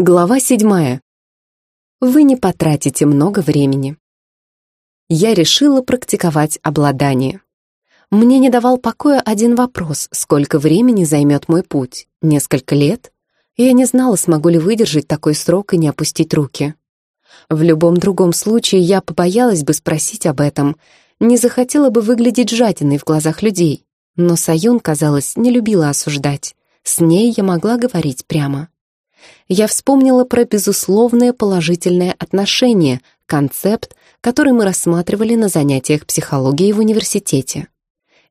Глава седьмая. Вы не потратите много времени. Я решила практиковать обладание. Мне не давал покоя один вопрос, сколько времени займет мой путь? Несколько лет? Я не знала, смогу ли выдержать такой срок и не опустить руки. В любом другом случае я побоялась бы спросить об этом, не захотела бы выглядеть жадиной в глазах людей. Но Саюн, казалось, не любила осуждать. С ней я могла говорить прямо я вспомнила про безусловное положительное отношение, концепт, который мы рассматривали на занятиях психологии в университете.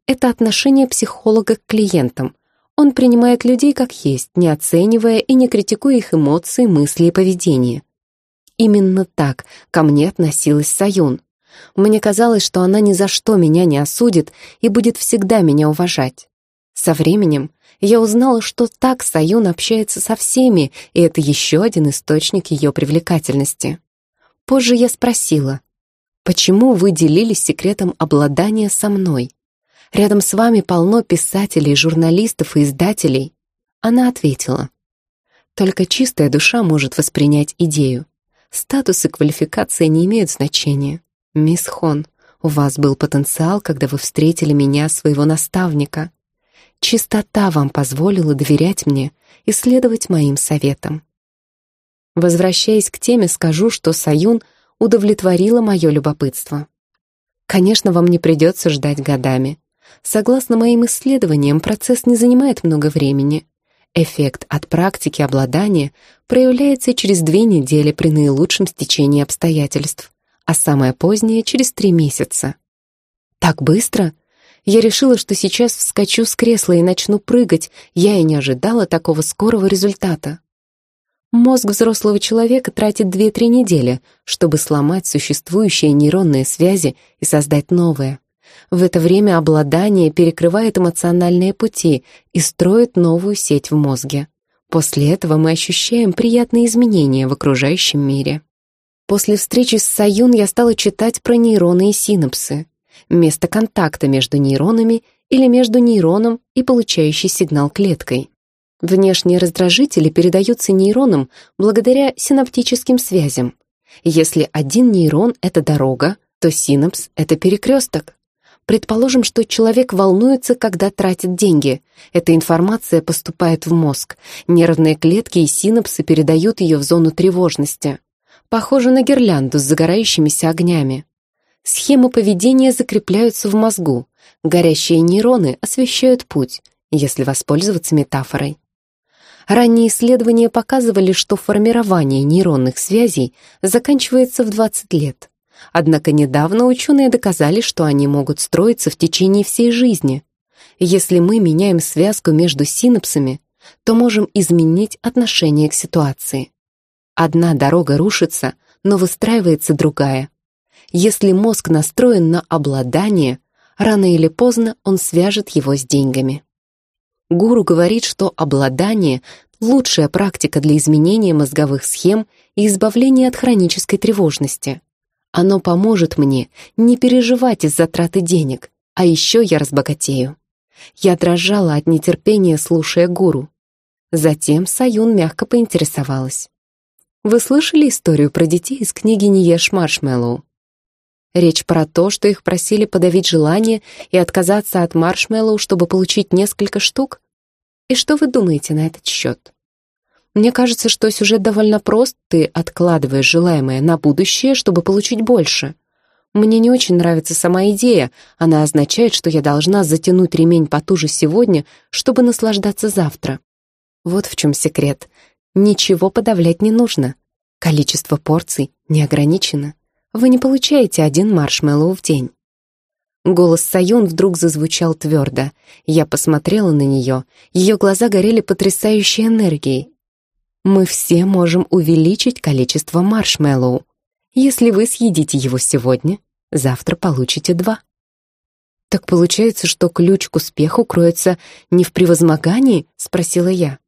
Это отношение психолога к клиентам. Он принимает людей как есть, не оценивая и не критикуя их эмоции, мысли и поведение. Именно так ко мне относилась Саюн. Мне казалось, что она ни за что меня не осудит и будет всегда меня уважать. Со временем я узнала, что так Саюн общается со всеми, и это еще один источник ее привлекательности. Позже я спросила, почему вы делились секретом обладания со мной? Рядом с вами полно писателей, журналистов и издателей. Она ответила, только чистая душа может воспринять идею. Статус и квалификация не имеют значения. Мисс Хон, у вас был потенциал, когда вы встретили меня, своего наставника. Чистота вам позволила доверять мне и следовать моим советам. Возвращаясь к теме, скажу, что Саюн удовлетворила мое любопытство. Конечно, вам не придется ждать годами. Согласно моим исследованиям, процесс не занимает много времени. Эффект от практики обладания проявляется через две недели при наилучшем стечении обстоятельств, а самое позднее — через три месяца. Так быстро? Я решила, что сейчас вскочу с кресла и начну прыгать. Я и не ожидала такого скорого результата. Мозг взрослого человека тратит 2-3 недели, чтобы сломать существующие нейронные связи и создать новые. В это время обладание перекрывает эмоциональные пути и строит новую сеть в мозге. После этого мы ощущаем приятные изменения в окружающем мире. После встречи с Саюн я стала читать про нейроны и синапсы место контакта между нейронами или между нейроном и получающей сигнал клеткой. Внешние раздражители передаются нейронам благодаря синаптическим связям. Если один нейрон — это дорога, то синапс — это перекресток. Предположим, что человек волнуется, когда тратит деньги. Эта информация поступает в мозг. Нервные клетки и синапсы передают ее в зону тревожности. Похоже на гирлянду с загорающимися огнями. Схемы поведения закрепляются в мозгу. Горящие нейроны освещают путь, если воспользоваться метафорой. Ранние исследования показывали, что формирование нейронных связей заканчивается в 20 лет. Однако недавно ученые доказали, что они могут строиться в течение всей жизни. Если мы меняем связку между синапсами, то можем изменить отношение к ситуации. Одна дорога рушится, но выстраивается другая. Если мозг настроен на обладание, рано или поздно он свяжет его с деньгами. Гуру говорит, что обладание — лучшая практика для изменения мозговых схем и избавления от хронической тревожности. Оно поможет мне не переживать из-за траты денег, а еще я разбогатею. Я дрожала от нетерпения, слушая гуру. Затем Саюн мягко поинтересовалась. «Вы слышали историю про детей из книги «Не ешь маршмеллоу»?» Речь про то, что их просили подавить желание и отказаться от маршмеллоу, чтобы получить несколько штук? И что вы думаете на этот счет? Мне кажется, что сюжет довольно прост, ты откладываешь желаемое на будущее, чтобы получить больше. Мне не очень нравится сама идея, она означает, что я должна затянуть ремень потуже сегодня, чтобы наслаждаться завтра. Вот в чем секрет. Ничего подавлять не нужно. Количество порций не ограничено вы не получаете один маршмеллоу в день. Голос Сайон вдруг зазвучал твердо. Я посмотрела на нее. Ее глаза горели потрясающей энергией. Мы все можем увеличить количество маршмеллоу. Если вы съедите его сегодня, завтра получите два. «Так получается, что ключ к успеху кроется не в превозмогании?» — спросила я.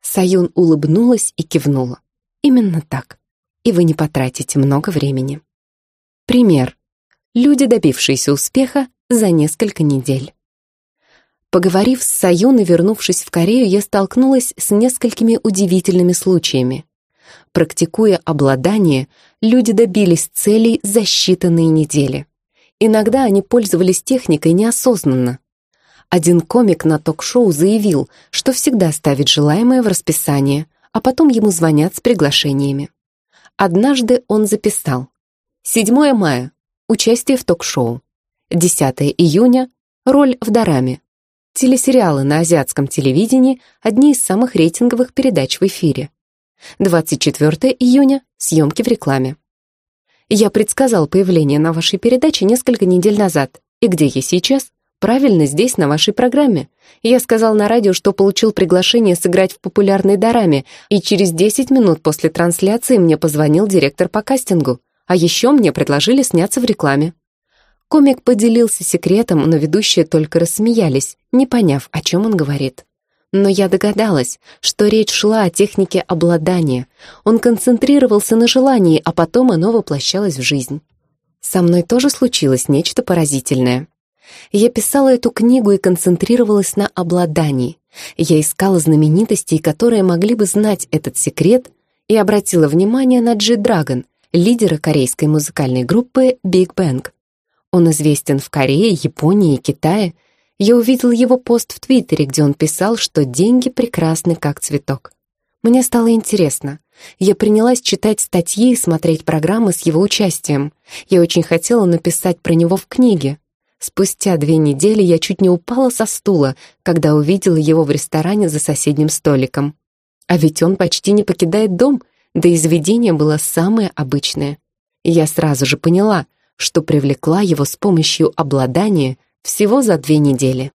Саюн улыбнулась и кивнула. «Именно так. И вы не потратите много времени». Пример. Люди, добившиеся успеха за несколько недель. Поговорив с Саюн и вернувшись в Корею, я столкнулась с несколькими удивительными случаями. Практикуя обладание, люди добились целей за считанные недели. Иногда они пользовались техникой неосознанно. Один комик на ток-шоу заявил, что всегда ставит желаемое в расписание, а потом ему звонят с приглашениями. Однажды он записал 7 мая. Участие в ток-шоу. 10 июня. Роль в Дораме. Телесериалы на азиатском телевидении – одни из самых рейтинговых передач в эфире. 24 июня – съемки в рекламе. Я предсказал появление на вашей передаче несколько недель назад. И где я сейчас? Правильно, здесь, на вашей программе. Я сказал на радио, что получил приглашение сыграть в популярной дораме, и через 10 минут после трансляции мне позвонил директор по кастингу. А еще мне предложили сняться в рекламе. Комик поделился секретом, но ведущие только рассмеялись, не поняв, о чем он говорит. Но я догадалась, что речь шла о технике обладания. Он концентрировался на желании, а потом оно воплощалось в жизнь. Со мной тоже случилось нечто поразительное. Я писала эту книгу и концентрировалась на обладании. Я искала знаменитостей, которые могли бы знать этот секрет, и обратила внимание на Джи Драгон, лидера корейской музыкальной группы Big Bang. Он известен в Корее, Японии и Китае, я увидел его пост в Твиттере, где он писал, что деньги прекрасны, как цветок. Мне стало интересно. Я принялась читать статьи и смотреть программы с его участием. Я очень хотела написать про него в книге. Спустя две недели я чуть не упала со стула, когда увидела его в ресторане за соседним столиком. А ведь он почти не покидает дом, да и заведение было самое обычное. я сразу же поняла, что привлекла его с помощью обладания всего за две недели.